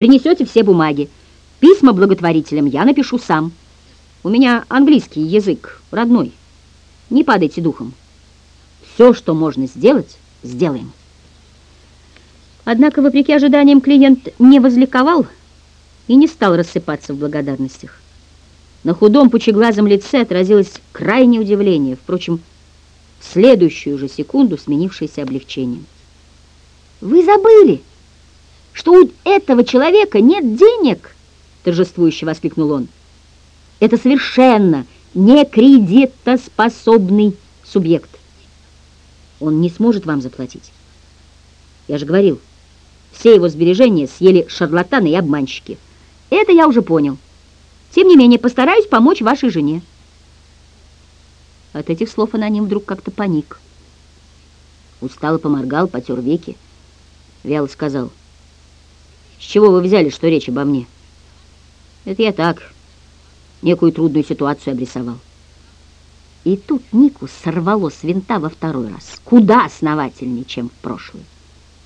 Принесете все бумаги. Письма благотворителям я напишу сам. У меня английский язык родной. Не падайте духом. Все, что можно сделать, сделаем. Однако, вопреки ожиданиям, клиент не возликовал и не стал рассыпаться в благодарностях. На худом пучеглазом лице отразилось крайнее удивление, впрочем, в следующую же секунду сменившееся облегчением. «Вы забыли!» Что у этого человека нет денег, торжествующе воскликнул он. Это совершенно не кредитоспособный субъект. Он не сможет вам заплатить. Я же говорил, все его сбережения съели шарлатаны и обманщики. Это я уже понял. Тем не менее, постараюсь помочь вашей жене. От этих слов аноним вдруг как-то паник. Устало поморгал, потер веки. Вяло сказал — с чего вы взяли, что речь обо мне? Это я так, некую трудную ситуацию обрисовал. И тут Нику сорвало с винта во второй раз, куда основательнее, чем в прошлый.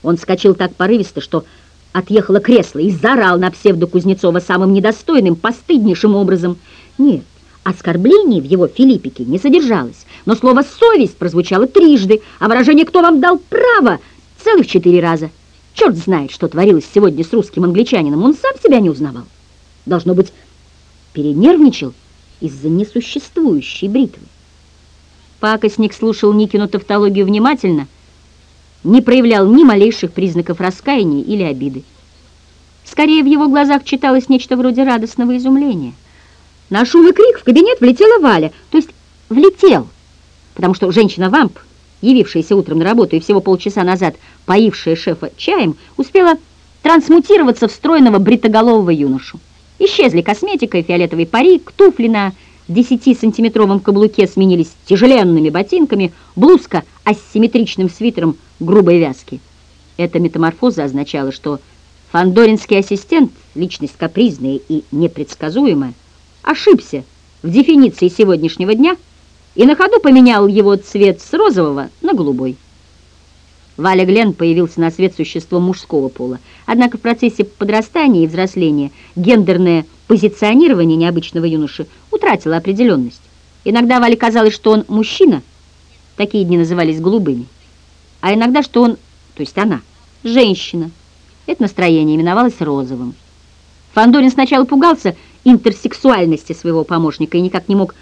Он вскочил так порывисто, что отъехало кресло и заорал на псевдо Кузнецова самым недостойным, постыднейшим образом. Нет, оскорблений в его Филиппике не содержалось, но слово «совесть» прозвучало трижды, а выражение «кто вам дал право» целых четыре раза — Черт знает, что творилось сегодня с русским англичанином. Он сам себя не узнавал. Должно быть, перенервничал из-за несуществующей бритвы. Пакостник слушал Никину тавтологию внимательно, не проявлял ни малейших признаков раскаяния или обиды. Скорее, в его глазах читалось нечто вроде радостного изумления. На шум и крик в кабинет влетела Валя, то есть влетел, потому что женщина-вамп явившаяся утром на работу и всего полчаса назад поившая шефа чаем, успела трансмутироваться в стройного бритоголового юношу. Исчезли косметика и фиолетовый парик, туфли на 10-сантиметровом каблуке сменились тяжеленными ботинками, блузка асимметричным свитером грубой вязки. Эта метаморфоза означала, что фандоринский ассистент, личность капризная и непредсказуемая, ошибся в дефиниции сегодняшнего дня – и на ходу поменял его цвет с розового на голубой. Валя Глен появился на свет существом мужского пола, однако в процессе подрастания и взросления гендерное позиционирование необычного юноши утратило определенность. Иногда Вале казалось, что он мужчина, такие дни назывались голубыми, а иногда, что он, то есть она, женщина. Это настроение именовалось розовым. Фандорин сначала пугался интерсексуальности своего помощника и никак не мог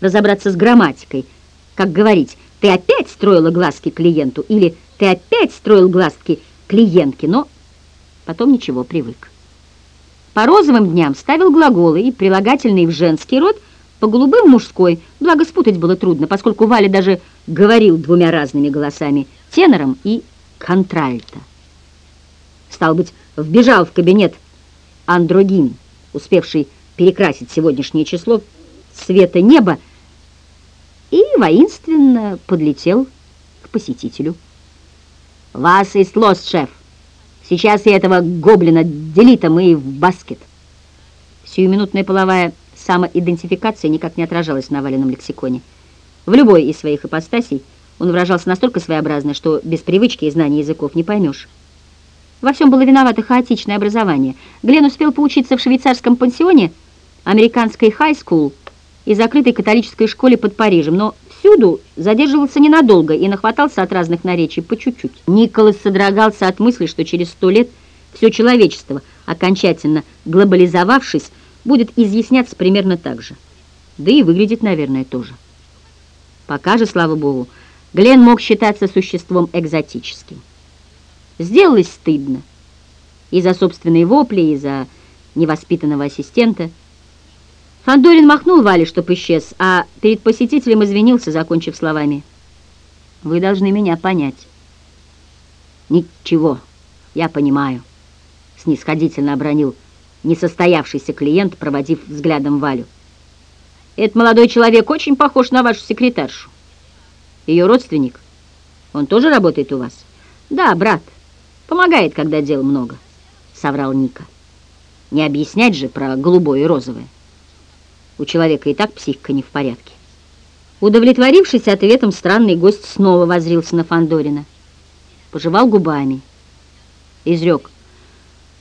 разобраться с грамматикой. Как говорить, ты опять строила глазки клиенту или ты опять строил глазки клиентке, но потом ничего, привык. По розовым дням ставил глаголы и прилагательные в женский род, по голубым мужской, благо спутать было трудно, поскольку Валя даже говорил двумя разными голосами, тенором и контральто. Стал быть, вбежал в кабинет андрогин, успевший перекрасить сегодняшнее число цвета неба, и воинственно подлетел к посетителю. «Вас и слос, шеф! Сейчас я этого гоблина делитом и в баскет!» Сиюминутная половая самоидентификация никак не отражалась в наваленном лексиконе. В любой из своих ипостасей он выражался настолько своеобразно, что без привычки и знания языков не поймешь. Во всем было виновато хаотичное образование. Глен успел поучиться в швейцарском пансионе, американской хай-скул – и закрытой католической школе под Парижем, но всюду задерживался ненадолго и нахватался от разных наречий по чуть-чуть. Николас содрогался от мысли, что через сто лет все человечество, окончательно глобализовавшись, будет изъясняться примерно так же. Да и выглядит, наверное, тоже. Пока же, слава богу, Глен мог считаться существом экзотическим. Сделалось стыдно. И за собственные вопли, и за невоспитанного ассистента – Фандорин махнул Вале, чтоб исчез, а перед посетителем извинился, закончив словами. «Вы должны меня понять». «Ничего, я понимаю», — снисходительно обронил несостоявшийся клиент, проводив взглядом Валю. «Этот молодой человек очень похож на вашу секретаршу. Ее родственник? Он тоже работает у вас?» «Да, брат. Помогает, когда дел много», — соврал Ника. «Не объяснять же про голубое и розовое». У человека и так психика не в порядке. Удовлетворившись ответом, странный гость снова возрился на Фандорина. Пожевал губами. Изрек.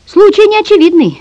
Случай неочевидный.